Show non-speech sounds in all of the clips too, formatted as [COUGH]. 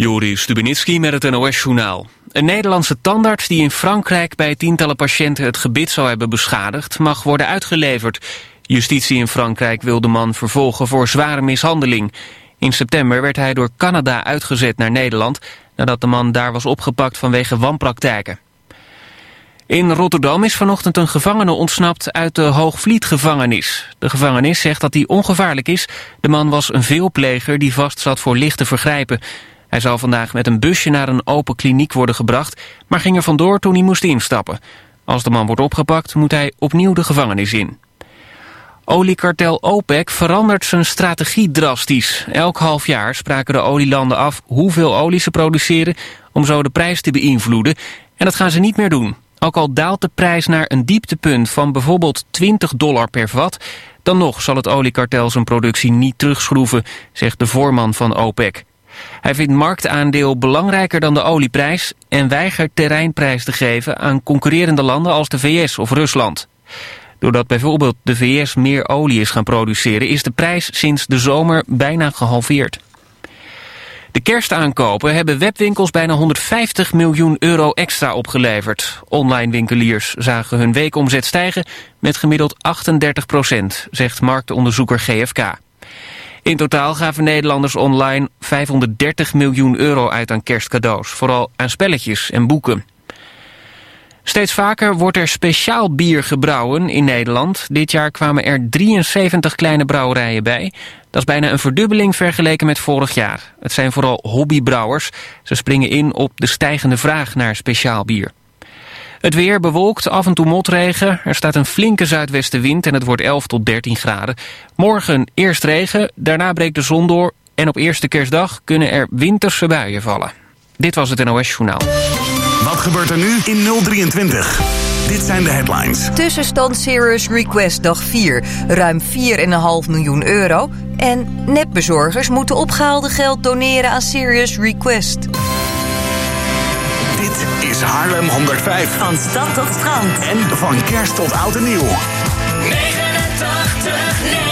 Joris Stubenitski met het NOS-journaal. Een Nederlandse tandarts die in Frankrijk bij tientallen patiënten het gebit zou hebben beschadigd, mag worden uitgeleverd. Justitie in Frankrijk wil de man vervolgen voor zware mishandeling. In september werd hij door Canada uitgezet naar Nederland, nadat de man daar was opgepakt vanwege wanpraktijken. In Rotterdam is vanochtend een gevangene ontsnapt uit de Hoogvlietgevangenis. De gevangenis zegt dat hij ongevaarlijk is. De man was een veelpleger die vastzat voor lichte vergrijpen. Hij zou vandaag met een busje naar een open kliniek worden gebracht... maar ging er vandoor toen hij moest instappen. Als de man wordt opgepakt moet hij opnieuw de gevangenis in. Oliekartel OPEC verandert zijn strategie drastisch. Elk half jaar spraken de olielanden af hoeveel olie ze produceren... om zo de prijs te beïnvloeden. En dat gaan ze niet meer doen. Ook al daalt de prijs naar een dieptepunt van bijvoorbeeld 20 dollar per vat... dan nog zal het oliekartel zijn productie niet terugschroeven, zegt de voorman van OPEC. Hij vindt marktaandeel belangrijker dan de olieprijs... en weigert terreinprijs te geven aan concurrerende landen als de VS of Rusland. Doordat bijvoorbeeld de VS meer olie is gaan produceren... is de prijs sinds de zomer bijna gehalveerd. De kerstaankopen hebben webwinkels bijna 150 miljoen euro extra opgeleverd. Online winkeliers zagen hun weekomzet stijgen met gemiddeld 38 procent, zegt marktonderzoeker GFK. In totaal gaven Nederlanders online 530 miljoen euro uit aan kerstcadeaus. Vooral aan spelletjes en boeken. Steeds vaker wordt er speciaal bier gebrouwen in Nederland. Dit jaar kwamen er 73 kleine brouwerijen bij. Dat is bijna een verdubbeling vergeleken met vorig jaar. Het zijn vooral hobbybrouwers. Ze springen in op de stijgende vraag naar speciaal bier. Het weer bewolkt, af en toe motregen. Er staat een flinke zuidwestenwind en het wordt 11 tot 13 graden. Morgen eerst regen, daarna breekt de zon door... en op eerste kerstdag kunnen er winterse buien vallen. Dit was het NOS Journaal. Wat gebeurt er nu in 023? Dit zijn de headlines. Tussenstand Serious Request dag 4. Ruim 4,5 miljoen euro. En netbezorgers moeten opgehaalde geld doneren aan Serious Request. Dit is Haarlem 105. Van stad tot strand. En van kerst tot oud en nieuw. 89, 9.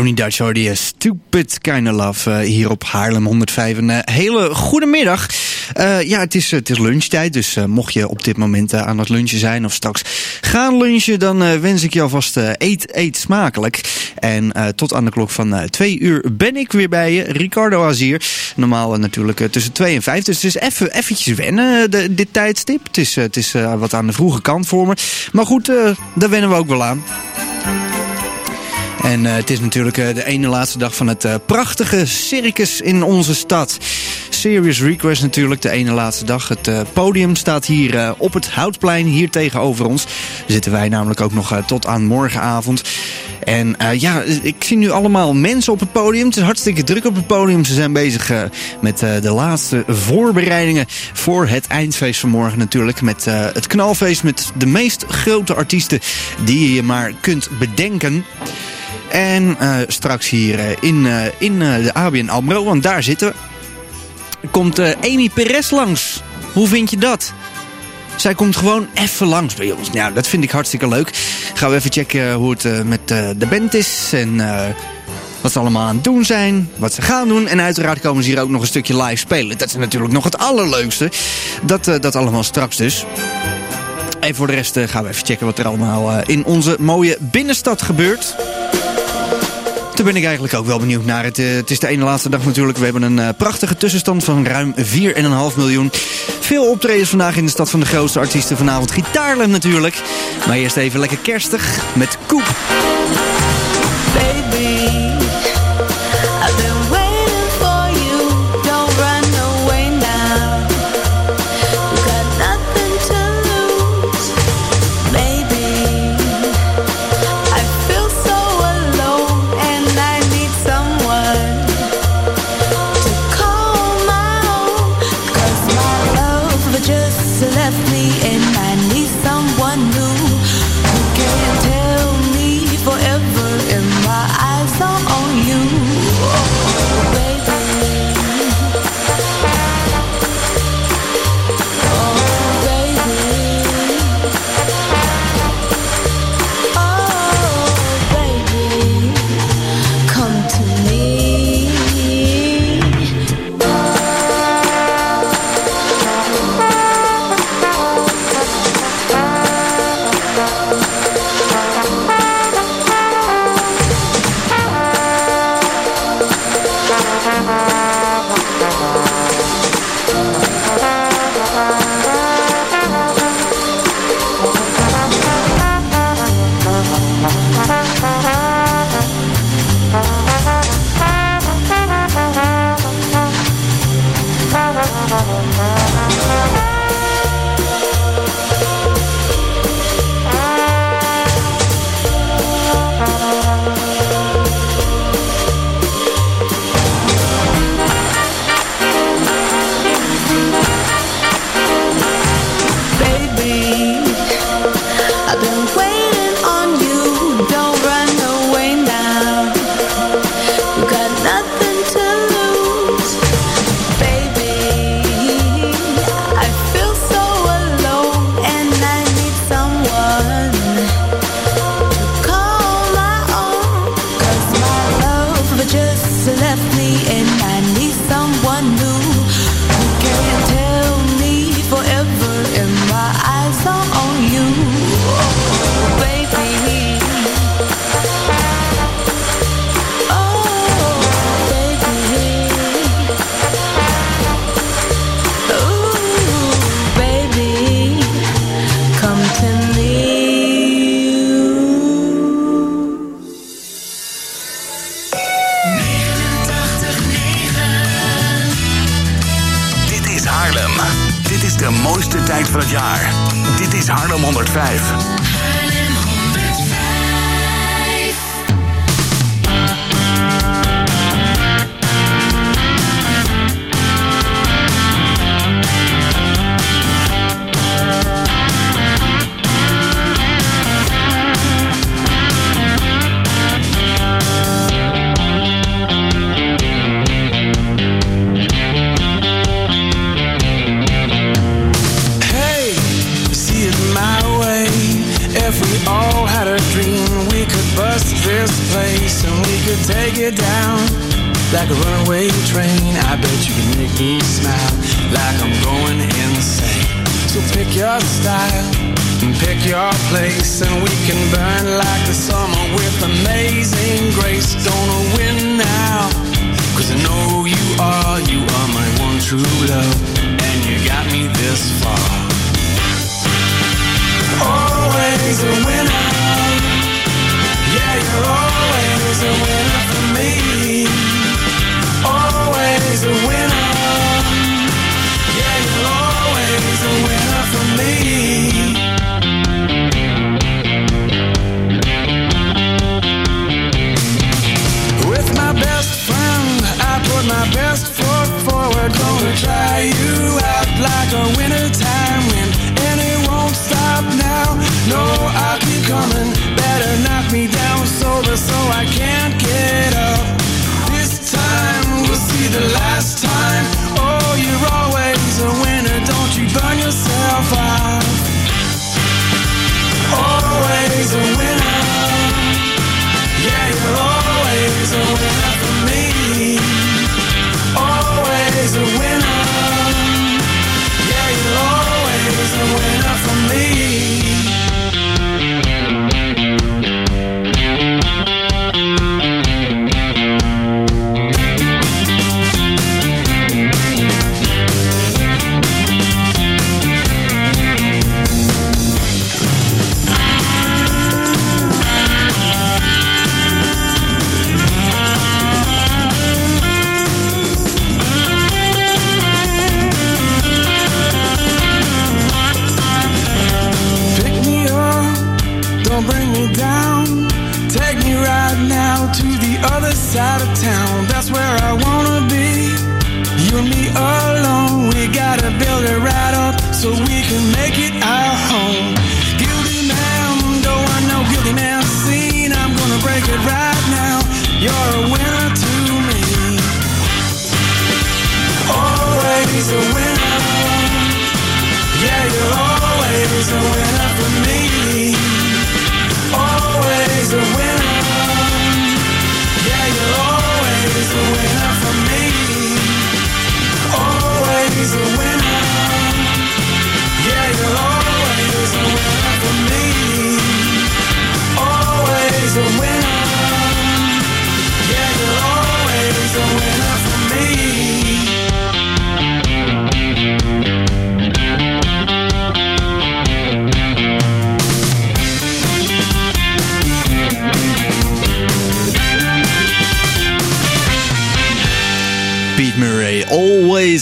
Brownie Dutch hoor die Stupid Kind of Love uh, hier op Haarlem 105. Een uh, hele goede middag. Ja, het is, het is lunchtijd, dus mocht je op dit moment aan het lunchen zijn of straks gaan lunchen, dan wens ik je alvast eet, eet smakelijk. En tot aan de klok van twee uur ben ik weer bij je. Ricardo Azier. Normaal natuurlijk tussen twee en vijf, dus het is even eventjes wennen de, dit tijdstip. Het is, het is wat aan de vroege kant voor me. Maar goed, daar wennen we ook wel aan. En uh, het is natuurlijk uh, de ene laatste dag van het uh, prachtige circus in onze stad. Serious Request natuurlijk, de ene laatste dag. Het podium staat hier op het Houtplein, hier tegenover ons. Zitten wij namelijk ook nog tot aan morgenavond. En ja, ik zie nu allemaal mensen op het podium. Het is hartstikke druk op het podium. Ze zijn bezig met de laatste voorbereidingen voor het eindfeest van morgen natuurlijk. Met het knalfeest met de meest grote artiesten die je maar kunt bedenken. En uh, straks hier uh, in, uh, in de ABN AMRO, want daar zitten komt Amy Perez langs. Hoe vind je dat? Zij komt gewoon even langs bij ons. Nou, dat vind ik hartstikke leuk. Gaan we even checken hoe het met de band is en wat ze allemaal aan het doen zijn, wat ze gaan doen. En uiteraard komen ze hier ook nog een stukje live spelen. Dat is natuurlijk nog het allerleukste. Dat, dat allemaal straks dus. En voor de rest gaan we even checken wat er allemaal in onze mooie binnenstad gebeurt. Daar ben ik eigenlijk ook wel benieuwd naar. Het, uh, het is de ene laatste dag natuurlijk. We hebben een uh, prachtige tussenstand van ruim 4,5 miljoen. Veel optredens vandaag in de stad van de grootste artiesten. Vanavond Gitaarland natuurlijk. Maar eerst even lekker kerstig met Koep.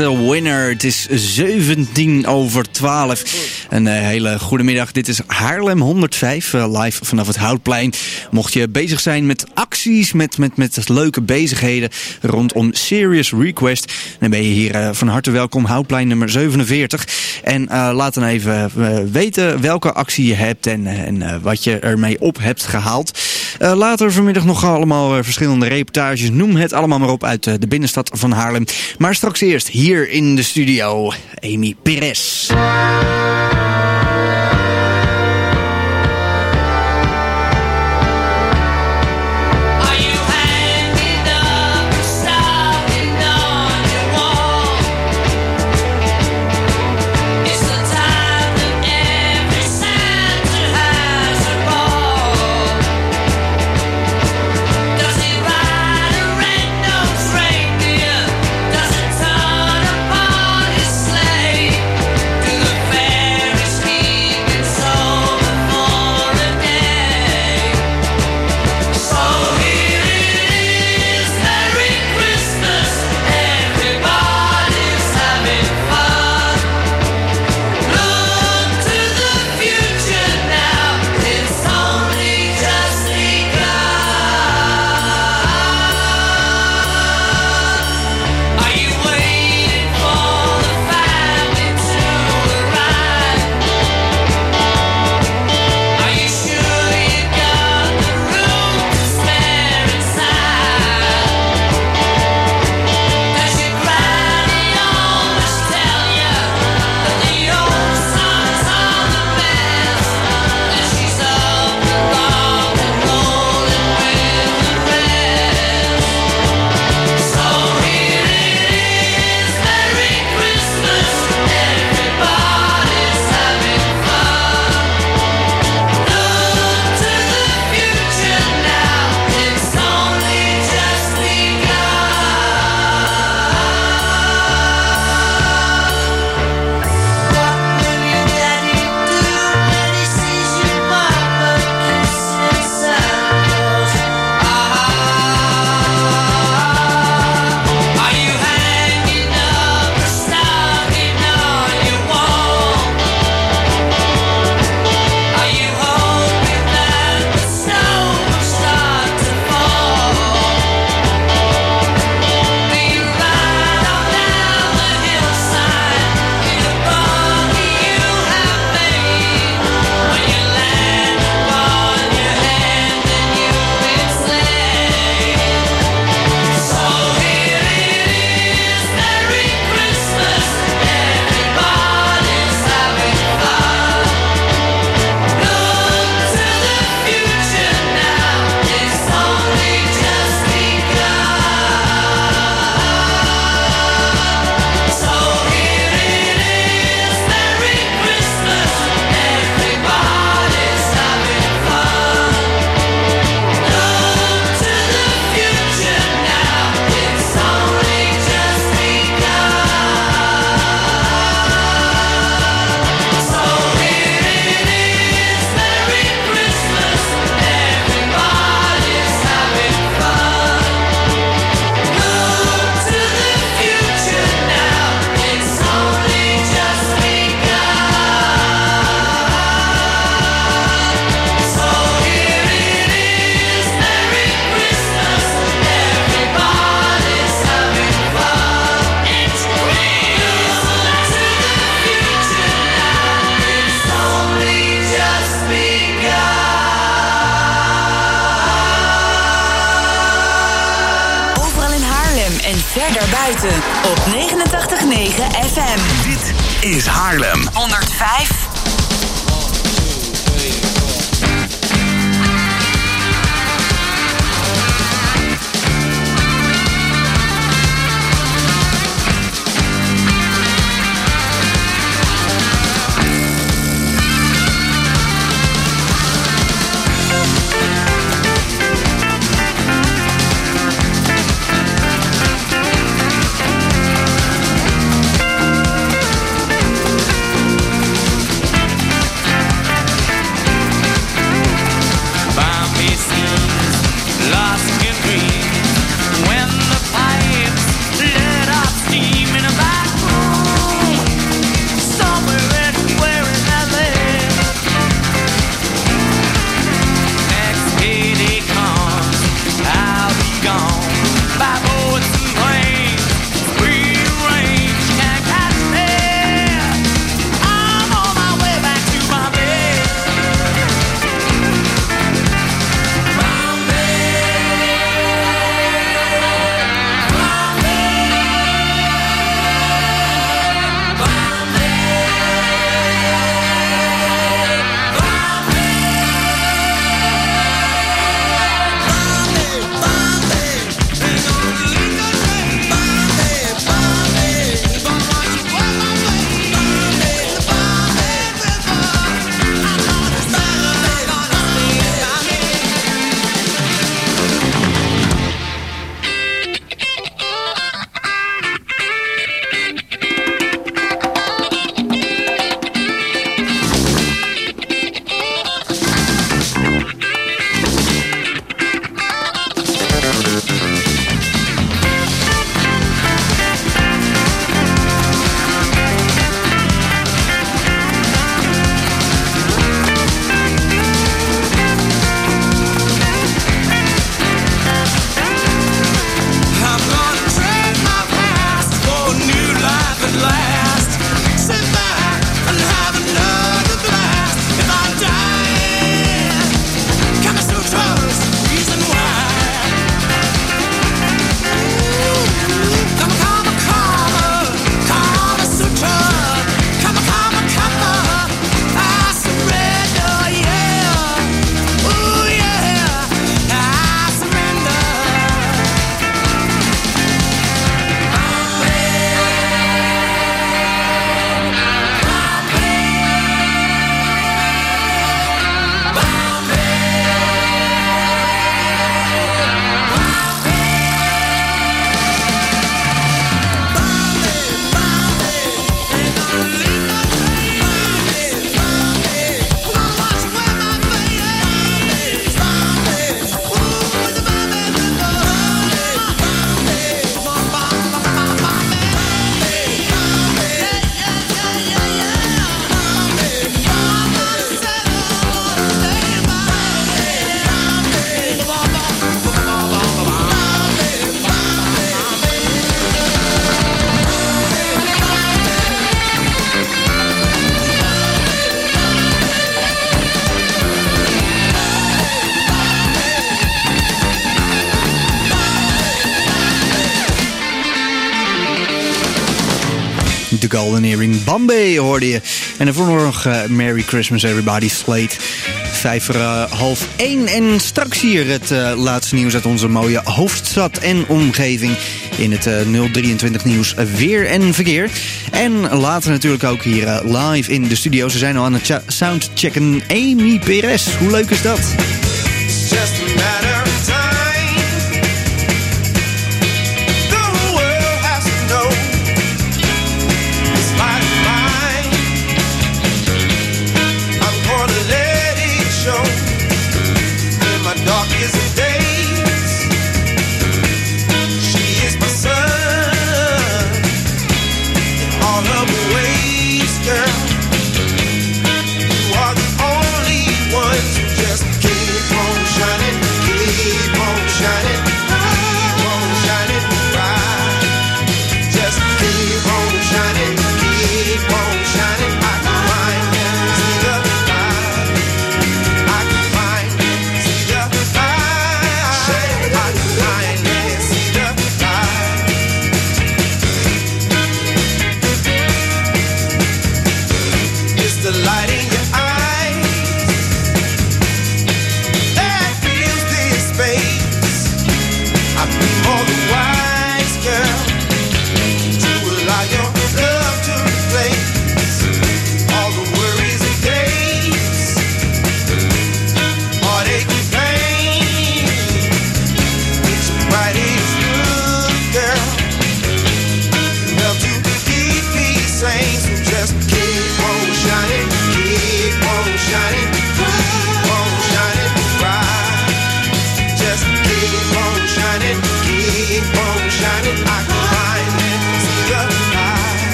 The Winner. Het is 17 over 12. Een eh, hele goede middag. Dit is Haarlem 105, eh, live vanaf het Houtplein. Mocht je bezig zijn met acties, met, met, met leuke bezigheden rondom Serious Request, dan ben je hier eh, van harte welkom. Houtplein nummer 47. En laat dan even weten welke actie je hebt en, en wat je ermee op hebt gehaald. Later vanmiddag nog allemaal verschillende reportages. Noem het allemaal maar op uit de binnenstad van Haarlem. Maar straks eerst hier in de studio Amy Perez. in Bombay hoorde je. En vanmorgen eh, Merry Christmas Everybody Slate. Vijf voor half één. En straks hier het eh, laatste nieuws uit onze mooie hoofdstad en omgeving. In het 023 nieuws weer en verkeer. En later natuurlijk ook hier live in de studio. Ze zijn al aan het soundchecken. Amy Perez, hoe leuk is dat?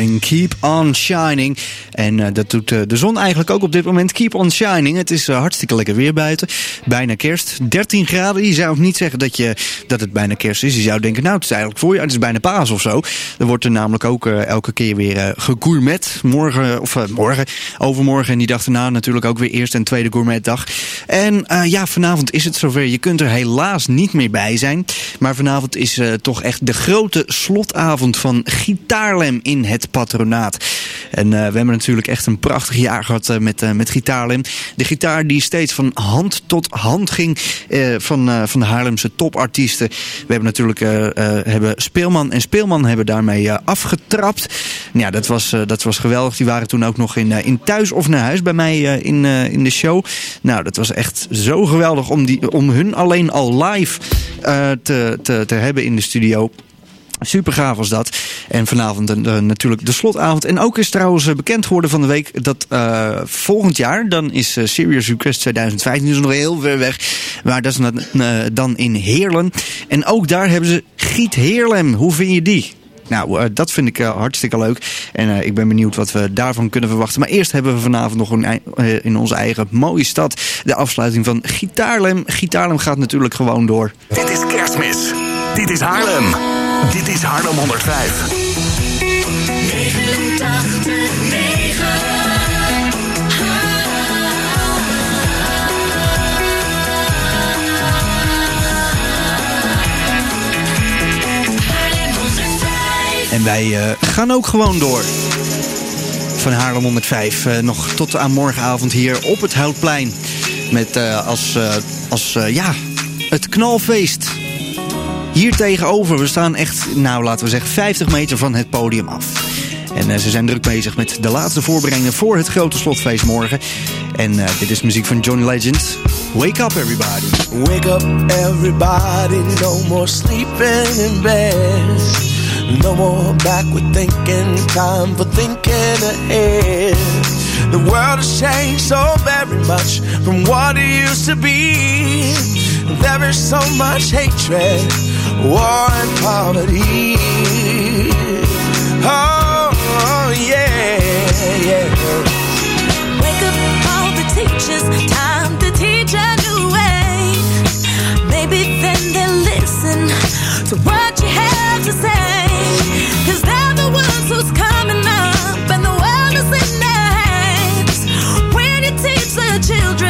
starting Keep on Shining. En eh, dat doet eh, de zon eigenlijk ook op dit moment. Keep on Shining. Het is eh, hartstikke lekker weer buiten. Bijna kerst. 13 graden. Je zou ook niet zeggen dat, je, dat het bijna kerst is. Je zou denken, nou het is eigenlijk voorjaar. Het is bijna paas of zo. Er wordt er namelijk ook elke keer weer gegourmet. Morgen, of morgen, overmorgen en die dag daarna natuurlijk ook weer eerste en tweede gourmetdag. En ja, vanavond is het zover. Je kunt er helaas niet meer bij zijn. Maar vanavond is toch echt de grote slotavond van Gitaarlem in het patronaat. En eh, we hebben natuurlijk echt een prachtig jaar gehad eh, met, eh, met Gitaarlem. De gitaar die steeds van hand tot hand ging van, van de Haarlemse topartiesten. We hebben natuurlijk hebben Speelman en Speelman hebben daarmee afgetrapt. Ja, dat was, dat was geweldig. Die waren toen ook nog in, in Thuis of Naar Huis bij mij in, in de show. Nou, dat was echt zo geweldig om, die, om hun alleen al live te, te, te hebben in de studio. Super gaaf was dat. En vanavond eh, natuurlijk de slotavond. En ook is trouwens eh, bekend geworden van de week dat eh, volgend jaar, dan is Serious Request 2015, dus nog heel ver weg. Maar dat is dan, in Heerlen. En ook daar hebben ze Giet Heerlem. Hoe vind je die? Nou, dat vind ik hartstikke leuk. En ik ben benieuwd wat we daarvan kunnen verwachten. Maar eerst hebben we vanavond nog een, in onze eigen mooie stad de afsluiting van Gitaarlem. Gitaarlem gaat natuurlijk gewoon door. Dit is kerstmis. Dit is Haarlem. Dit is Haarlem 105. En wij eh, gaan ook gewoon door. Van Haarlem 105 eh, nog tot aan morgenavond hier op het Houtplein. Met eh, als, als ja, het knalfeest. Hier tegenover, we staan echt, nou laten we zeggen, 50 meter van het podium af. En eh, ze zijn druk bezig met de laatste voorbereidingen voor het grote slotfeest morgen. En eh, dit is muziek van Johnny Legend. Wake up everybody. Wake up, everybody. No more sleeping in bed. No more backward thinking. Time for thinking ahead. The world has changed so very much from what it used to be. There is so much hatred, war, and poverty. Oh, oh, yeah, yeah. Wake up all the teachers, time to teach a new way. Maybe then they'll listen to what you have to say. Cause they're the ones who's coming up, and the world is in their hands. When you teach the children,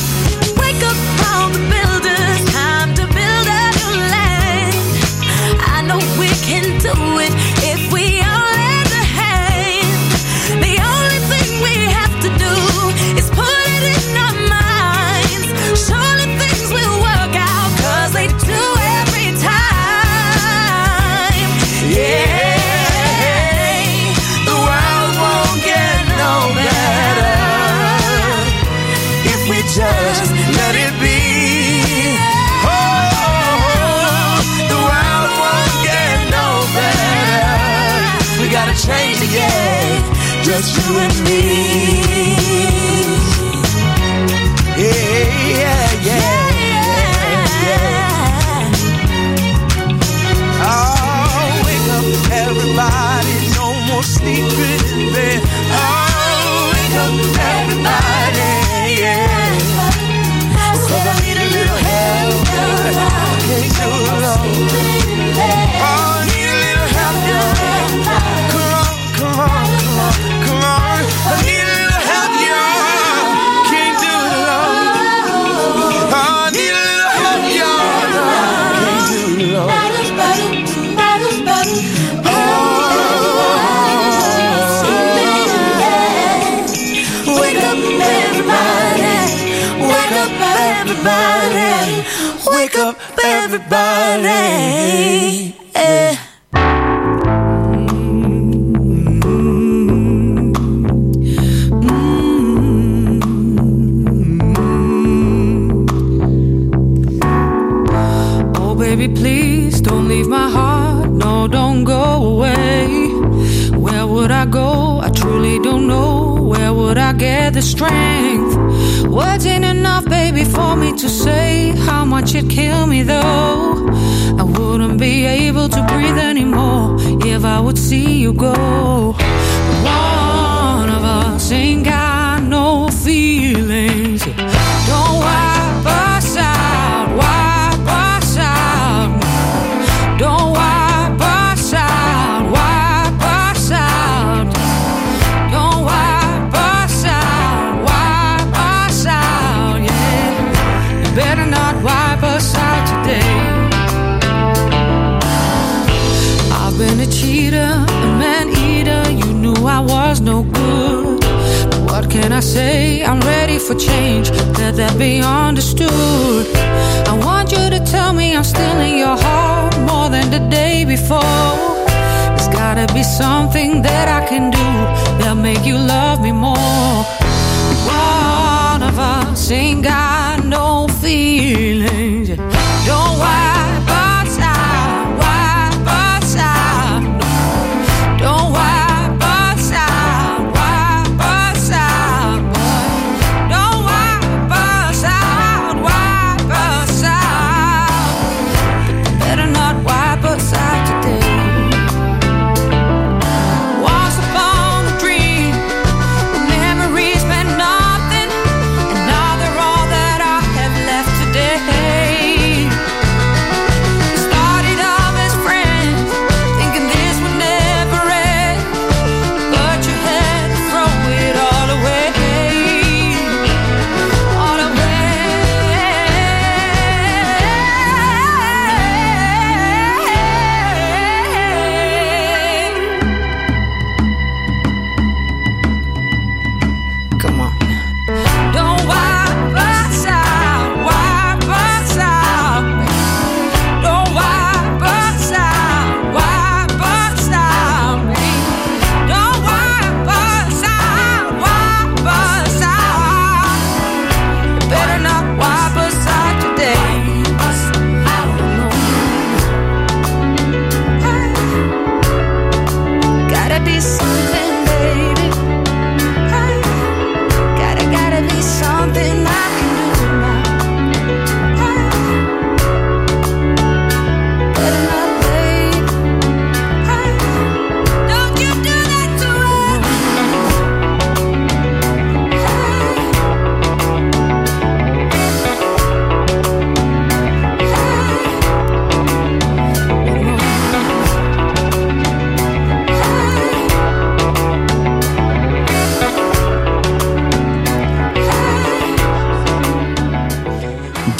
Can do it again, just you and me. Yeah, yeah, yeah, yeah. Oh, wake up, everybody. No more sleeping in bed. Oh, wake up, everybody. Yeah. Cause I need a little help. Can't do alone. everybody. can do that'll make you love me more. One of us ain't got no feeling.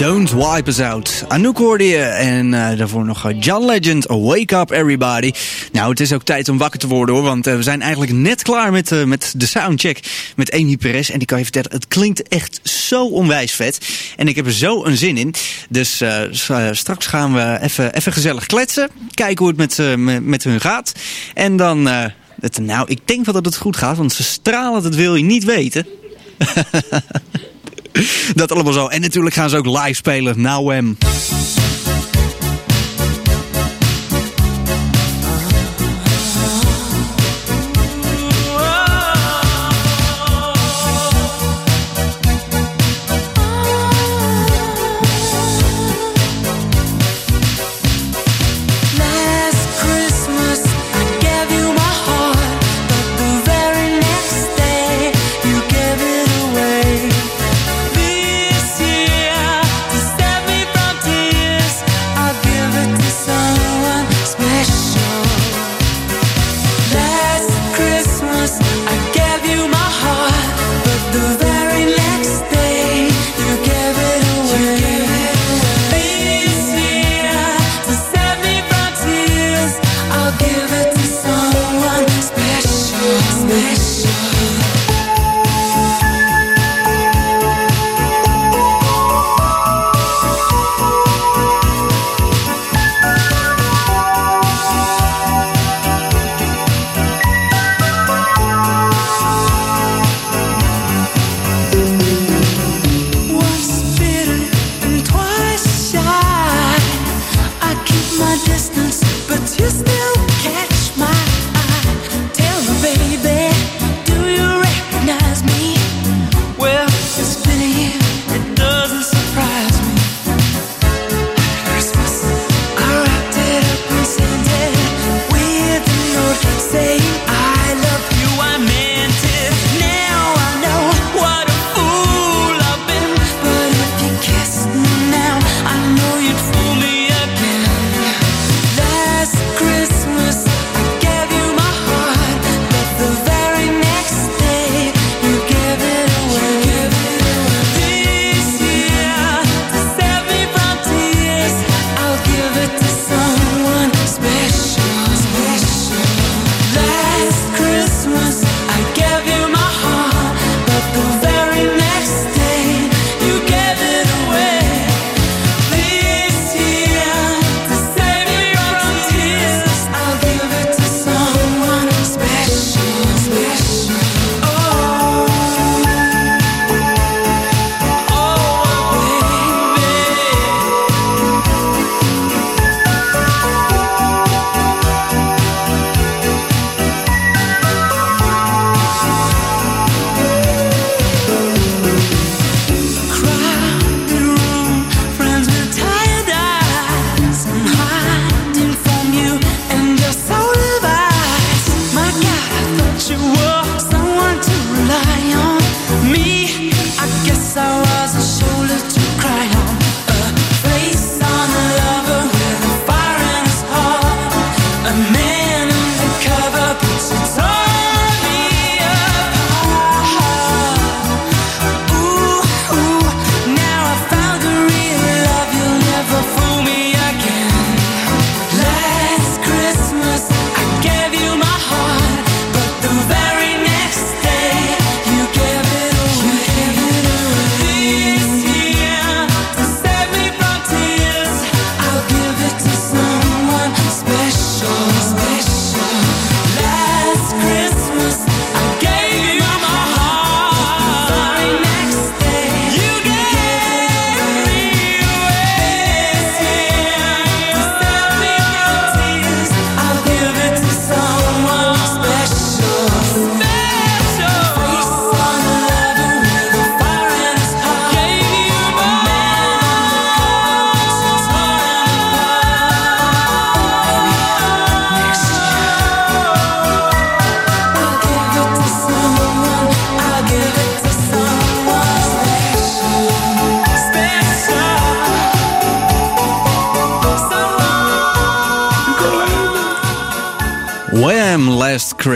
Don't Wipe Us Out. Anouk hoorde je en eh, daarvoor nog eh, John Legend, Wake Up Everybody. Nou, het is ook tijd om wakker te worden hoor, want eh, we zijn eigenlijk net klaar met, met de soundcheck met Amy Perez. En die kan je vertellen, het klinkt echt zo onwijs vet. En ik heb er zo een zin in. Dus straks gaan we even, even gezellig kletsen, kijken hoe het met, met hun gaat. En dan, het, nou, ik denk wel dat het goed gaat, want ze stralen, dat wil je niet weten. [LAUGHS] [LAUGHS] dat allemaal zo. En natuurlijk gaan ze ook live spelen. Nou, hem.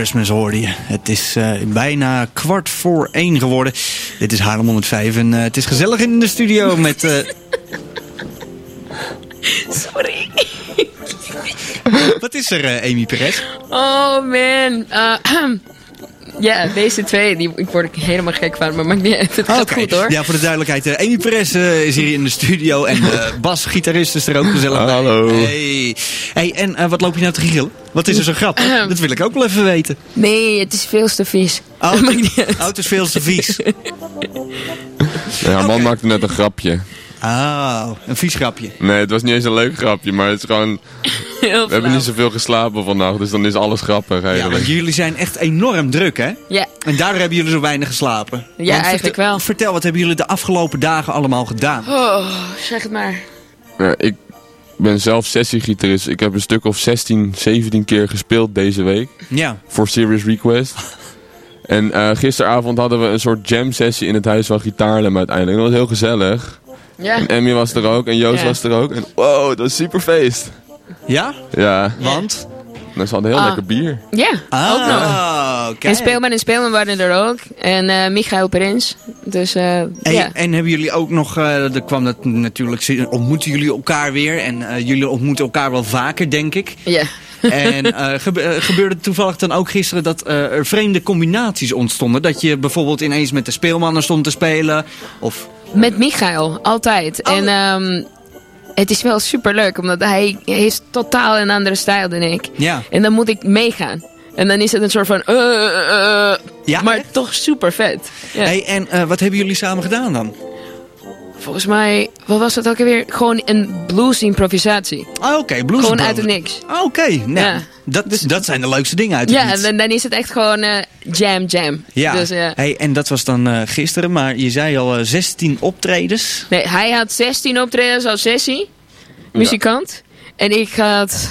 Christmas hoorde je. Het is eh, bijna kwart voor één geworden. Dit is Haarlem 105 en eh, het is gezellig in de studio met... eh, [LAUGHS] Sorry. wat is er, Amy Perez? Oh man. [CLEARS THROAT] Eh, ja, deze twee, die, ik word er helemaal gek van, maar maakt niet uit. Het gaat goed hoor. Ja, voor de duidelijkheid. eh, Amy Perez eh, is hier in de studio en de [LAUGHS] basgitarist is er ook gezellig bij. Hallo. Hey, hey en eh, wat loop je nou te giechelen? Wat is er zo grappig? Dat wil ik ook wel even weten. Nee, het is veel te vies. Oh, [LAUGHS] maakt oh, het is veel te vies. [LAUGHS] Ja, man Oké. maakte net een grapje. Oh, een vies grapje. Nee, het was niet eens een leuk grapje, maar het is gewoon... [LAUGHS] Heel We hebben niet zoveel geslapen vannacht, dus dan is alles grappig Ja, eigenlijk. want jullie zijn echt enorm druk, hè? Ja, En daardoor hebben jullie zo weinig geslapen. Ja, Want eigenlijk wel. Vertel, wat hebben jullie de afgelopen dagen allemaal gedaan? oh, zeg het maar. Ja, ik ben zelf sessiegitarist. Ik heb een stuk of 16, 17 keer gespeeld deze week. Ja. Voor Serious Request. En eh, gisteravond hadden we een soort jam sessie in het huis van Gitaarlem uiteindelijk. Dat was heel gezellig. Ja. En Emmy was er ook en Joost Ja. was er ook. En wow, dat was super feest. Ja? Ja, Want? nou, ze hadden heel Ah. lekker bier. Ja, ook nog. Ah. En Speelman en Speelman waren er ook. En eh Michael Prins. Dus eh En, ja. en hebben jullie ook nog, eh er kwam dat natuurlijk, ontmoeten jullie elkaar weer. En eh, jullie ontmoeten elkaar wel vaker, denk ik. Ja. En eh, [LAUGHS] gebe- eh, gebeurde toevallig dan ook gisteren dat eh, er vreemde combinaties ontstonden? Dat je bijvoorbeeld ineens met de speelmannen stond te spelen? Of, Met Michael, altijd. Oh. En ehm, het is wel super leuk, omdat hij heeft totaal een andere stijl dan ik. ja. En dan moet ik meegaan. En dan is het een soort van... Ja, maar echt? toch super vet. Ja. Hey, en wat hebben jullie samen gedaan dan? Volgens mij, wat was dat ook alweer? Gewoon een blues improvisatie. Ah, oké, blues Gewoon uit het niks. Ah, oké. Nou, Ja. dat, dat zijn de leukste dingen uit het Ja, en dan, is het echt gewoon eh, jam jam. Ja, Dus, eh, hey, en dat was dan eh, gisteren, maar je zei al eh, 16 optredens. nee, hij had 16 optredens als sessie. Muzikant. En ik had...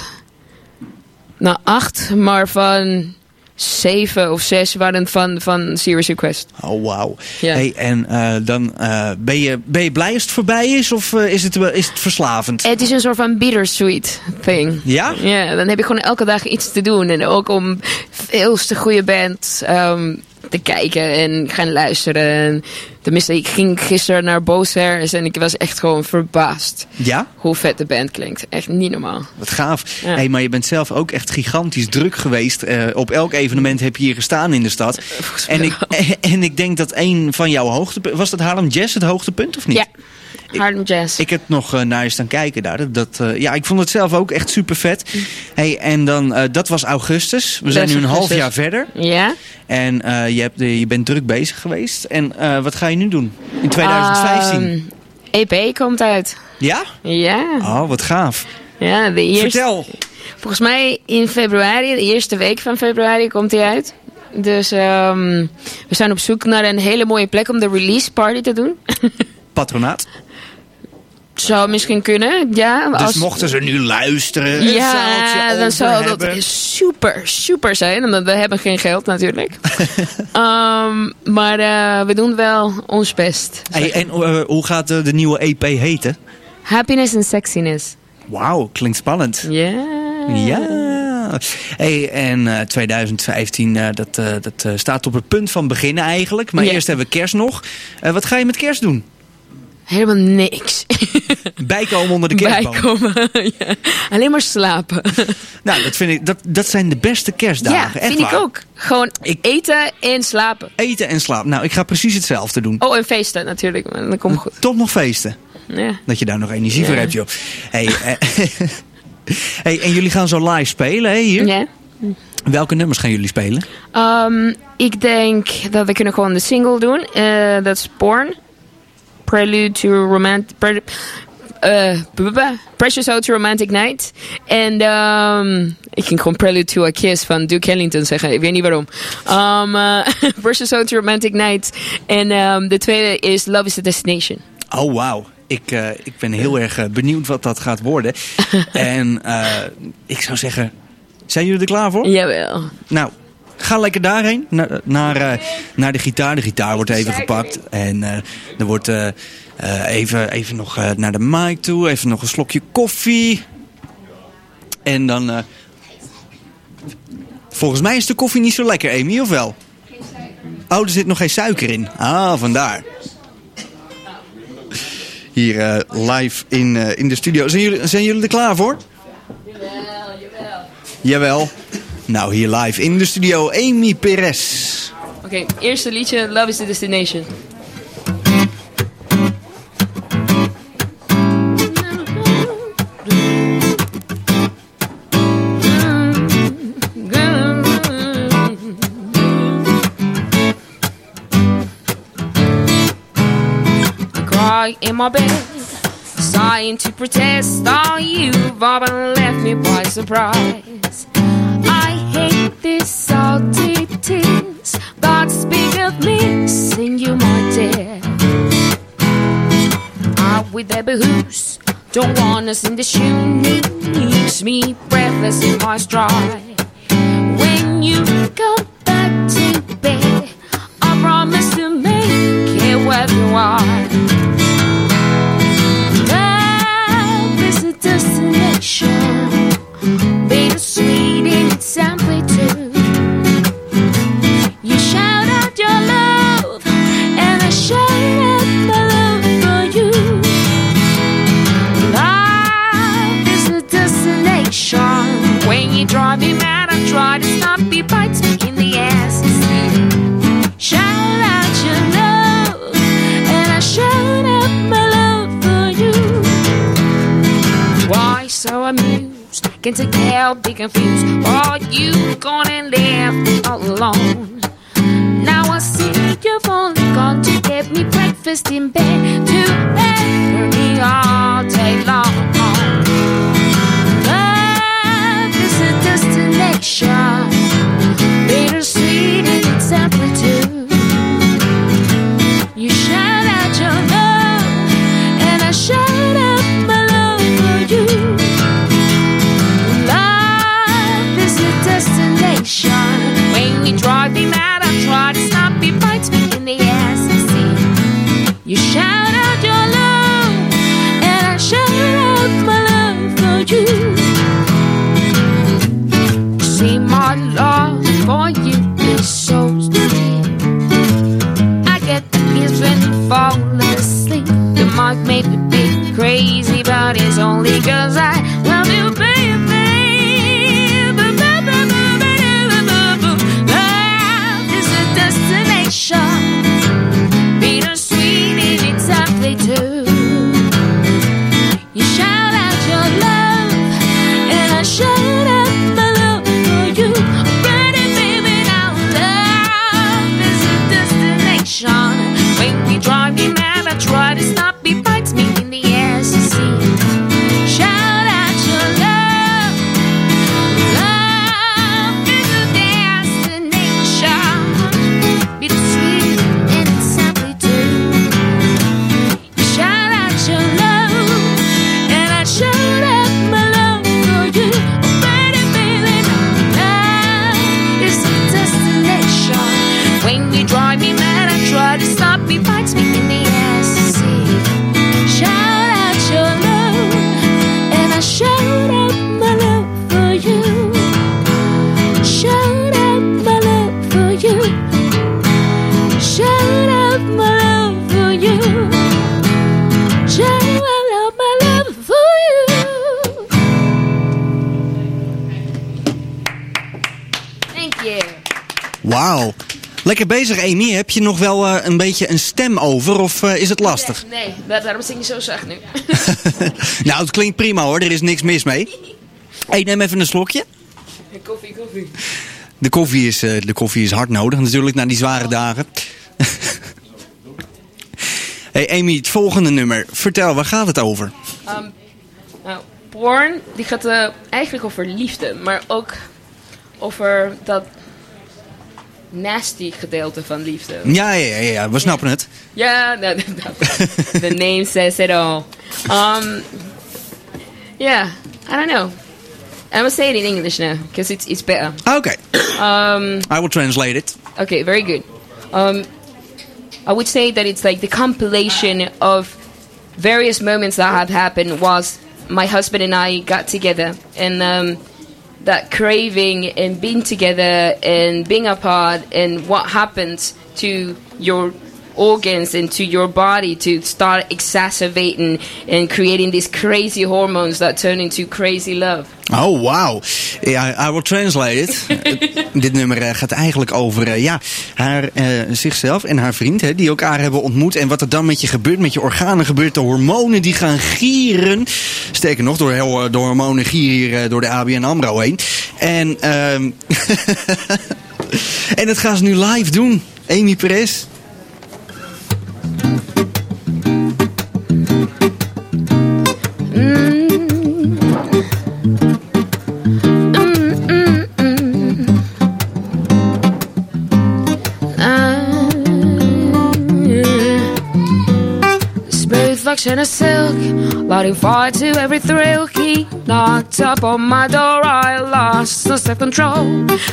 Nou, acht, maar van zeven of zes waren van, van Serious Request. Oh, wauw. Ja. Hey, en eh, dan eh, ben, je, ben je blij als het voorbij is of eh, is, het, is het verslavend? Het is een soort van bittersweet thing. Ja? Ja, dan heb ik gewoon elke dag iets te doen. En ook om veel te goede band ehm, te kijken en gaan luisteren. En, tenminste, ik ging gisteren naar Bose Hairs en ik was echt gewoon verbaasd Ja? hoe vet de band klinkt. Echt niet normaal. Wat gaaf. Ja. Hey, maar je bent zelf ook echt gigantisch druk geweest. Eh, op elk evenement heb je hier gestaan in de stad. En ik, [LAUGHS] en ik denk dat een van jouw hoogtepunten... Was dat Harlem Jazz het hoogtepunt of niet? Ja, Harlem Jazz. Ik heb nog eh, naar je staan kijken daar. Dat, eh, ja, ik vond het zelf ook echt super vet. Hey, en dan, eh, dat was augustus. We zijn nu een half jaar verder. Ja? En je, hebt, je bent druk bezig geweest. En wat ga je nu doen? In 2015? Ehm, EP komt uit. ja? Ja. Oh, wat gaaf. ja de eerste, Vertel. Volgens mij in februari, de eerste week van februari komt hij uit. Dus ehm, we zijn op zoek naar een hele mooie plek om de release party te doen. [LAUGHS] Patronaat. Zou misschien kunnen, ja. Dus als- mochten ze nu luisteren, een ja, dan zou hebben. dat super, super zijn. Omdat we hebben geen geld natuurlijk. [LAUGHS] Ehm, maar eh, we doen wel ons best. Hey, en eh, hoe gaat eh, de nieuwe EP heten? Happiness and sexiness. Wauw, klinkt spannend. Ja. Ja. Hey, en eh, 2015, eh, dat, dat staat op het punt van beginnen eigenlijk. Maar eerst hebben we kerst nog. Wat ga je met kerst doen? Helemaal niks. Bijkomen onder de kerstboom. Bijkomen. [LAUGHS] ja. Alleen maar slapen. Nou, dat, vind ik, dat, dat zijn de beste kerstdagen. ja, echt vind ik ook. Gewoon eten en slapen. Eten en slapen. Nou, ik ga precies hetzelfde doen. Oh, en feesten natuurlijk. Dat komt goed. Toch nog feesten. Ja. Dat je daar nog energie Ja. voor hebt, joh. Hey, eh, [LAUGHS] hey, en jullie gaan zo live spelen, hè, hier? Ja. Welke nummers gaan jullie spelen? Ehm, ik denk dat we kunnen gewoon de single doen. Eh, dat is Porn. Prelude to Romantic... Pre buba. Precious Out to Romantic Night. En ehm, ik ging gewoon Prelude to a Kiss van Duke Ellington zeggen. Ik weet niet waarom. Ehm, eh, [LAUGHS] Precious Out to Romantic Night. En ehm, de tweede is Love is the Destination. Oh, wauw. Ik, eh, ik ben heel erg eh, benieuwd wat dat gaat worden. [LAUGHS] en eh, ik zou zeggen, zijn jullie er klaar voor? Jawel. Nou, ga lekker daarheen. Naar, naar, eh, naar de gitaar. De gitaar wordt even gepakt. En eh, er wordt eh, even, even nog eh, naar de mic toe. Even nog een slokje koffie. En dan... eh, Volgens mij is de koffie niet zo lekker, Amy, of wel? Oh, er zit nog geen suiker in. Ah, vandaar. Hier eh, live in, eh, in de studio. Zijn jullie, zijn jullie er klaar voor? Jawel, jawel. Jawel. Nou, hier live in de studio Amy Perez. Oké, eerste liedje, Love is the Destination. In my bed, sighing to protest. Oh, you've all been left me by surprise. Hate these salty tears, but speak of missing you, my dear. Out with their booze, don't want us in the shoe, leaves me breathless in my stride. When you come back to bed, I promise to make it worth your while. Love is a destination, bittersweet in its Can't help, be confused. Are you gonna live alone? Now I see you've only gone to get me breakfast in bed Lekker bezig, Amy. Heb je nog wel eh, een beetje een stem over of eh, is het lastig? Nee, nee, daarom zing je zo zacht nu. [LAUGHS] nou, het klinkt prima hoor. Er is niks mis mee. Hey, neem even een slokje. koffie, koffie. De koffie is, eh, de koffie is hard nodig natuurlijk na die zware dagen. [LAUGHS] hey Amy, het volgende nummer. Vertel, waar gaat het over? Um, nou, porn, die gaat eigenlijk over liefde, maar ook over dat nasty gedeelte van liefde. Ja, ja, ja, ja we snappen het. Ja, no, no. the name says it all. Um, yeah, I don't know. I'm gonna say it in English now because it's it's better. Okay, Um, I will translate it. okay, very good. Um, I would say that it's like the compilation of various moments that have happened whilst my husband and I got together, and um, that craving and being together and being apart and what happens to your organs and to your body to start exacerbating and creating these crazy hormones that turn into crazy love. Oh, wauw. Ja, I will translate it. [LAUGHS] Dit nummer eh, gaat eigenlijk over eh, ja, haar, eh, zichzelf en haar vriend, hè, die elkaar hebben ontmoet. En wat er dan met je gebeurt, met je organen gebeurt. De hormonen die gaan gieren. Sterker nog, door heel, de hormonen gieren hier door de ABN AMRO heen. En, ehm [LAUGHS] en dat gaan ze nu live doen. Amy Perez. Flexion of silk, lighting fire to every thrill. He knocked up on my door, I lost the self control.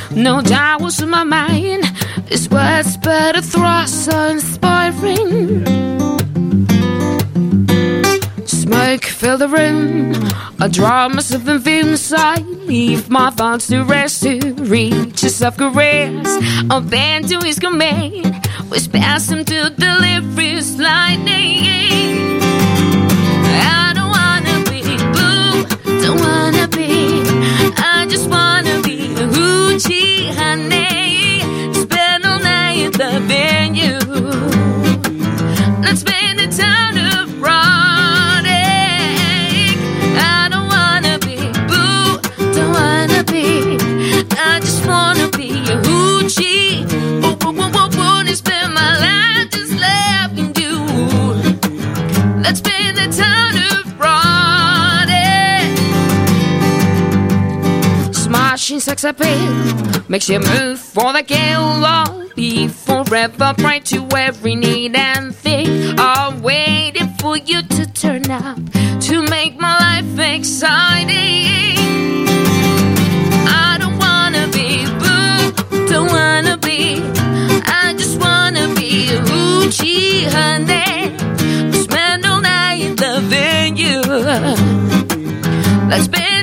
No doubt was in my mind. His words a thrust so inspiring. Smoke fill the room. I draw myself in fumes. I leave my thoughts to rest to reach a self careers. A band to his command, which passed him to delirious lightning. I don't wanna be blue, don't wanna be. I just wanna be a hoochie honey. Spend all night at the wanna be a hoochie. And spend my life just loving you. Let's spend the. Smashing sex appeal makes you move for the kill. I'll be forever bright to every need and thing. I'm waiting for you to turn up to make my life exciting. I don't Gucci, honey. I spend all night loving you. Let's spend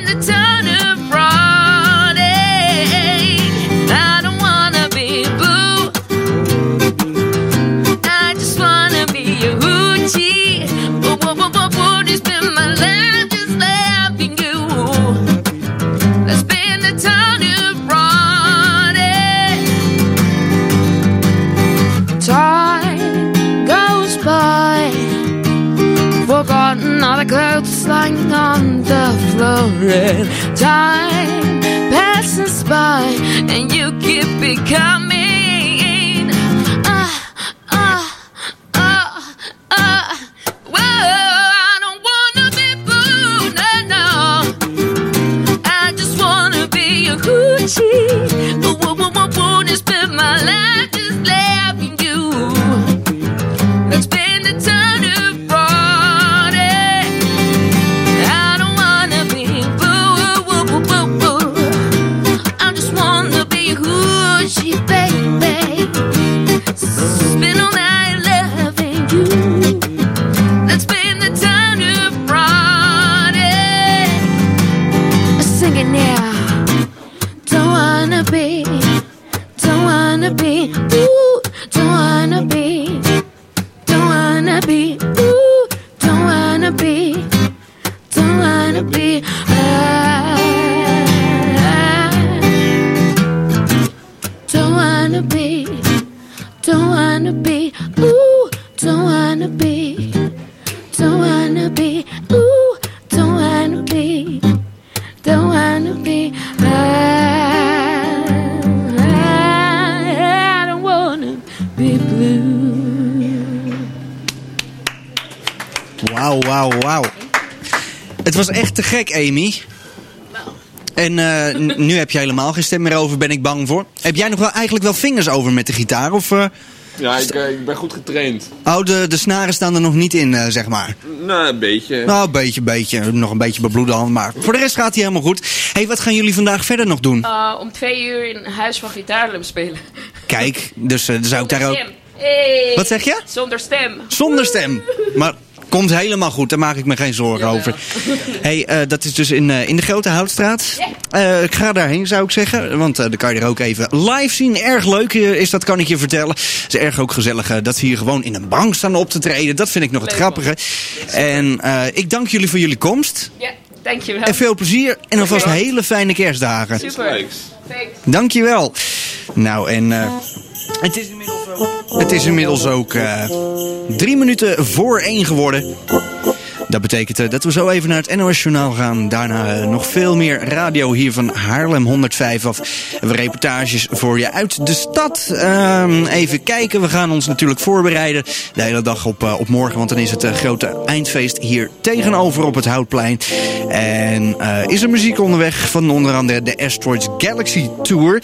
the floor. And time passes by, and you keep becoming. Be, ooh, gek, Amy. En eh, nu heb je helemaal geen stem meer over, ben ik bang voor. Heb jij nog wel eigenlijk wel vingers over met de gitaar? Of, eh, Ja, ik, eh, ik ben goed getraind. oh, de, de snaren staan er nog niet in, eh, zeg maar. Nou, een beetje. Nou, een beetje, beetje. Nog een beetje bebloede hand, maar voor de rest gaat hij helemaal goed. hey, wat gaan jullie vandaag verder nog doen? Uh, om twee uur in Huis van Gitaarlum spelen. Kijk, dus zou ik daar ook... Stem. Hey. Wat zeg je? Zonder stem. Zonder stem. Maar Komt helemaal goed, daar maak ik me geen zorgen over. Hey, eh, dat is dus in, eh, in de Grote Houtstraat. Eh, ik ga daarheen, zou ik zeggen. Want eh, dan kan je er ook even live zien. Erg leuk is dat, kan ik je vertellen. Het is erg ook gezellig dat ze hier gewoon in een bank staan op te treden. Dat vind ik nog het grappige. En eh, ik dank jullie voor jullie komst. Ja, dankjewel. En veel plezier. En alvast hele fijne kerstdagen. Super. Thanks. Dankjewel. Nou, en eh, het is inmiddels ook, eh, drie minuten voor één geworden. Dat betekent eh, dat we zo even naar het NOS Journaal gaan. Daarna eh, nog veel meer radio hier van Haarlem 105 af. We reportages voor je uit de stad. Ehm, even kijken, we gaan ons natuurlijk voorbereiden. De hele dag op, eh, op morgen, want dan is het grote eindfeest hier tegenover op het Houtplein. En is er muziek onderweg van onder andere de Asteroids Galaxy Tour.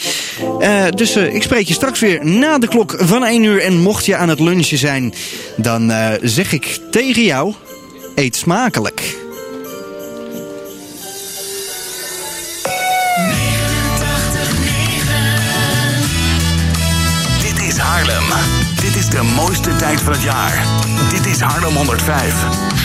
Dus ik spreek je straks weer na de klok van 1 uur. En mocht je aan het lunchen zijn, dan zeg ik tegen jou... Eet smakelijk. Dit is Haarlem. Dit is de mooiste tijd van het jaar. Dit is Haarlem 105.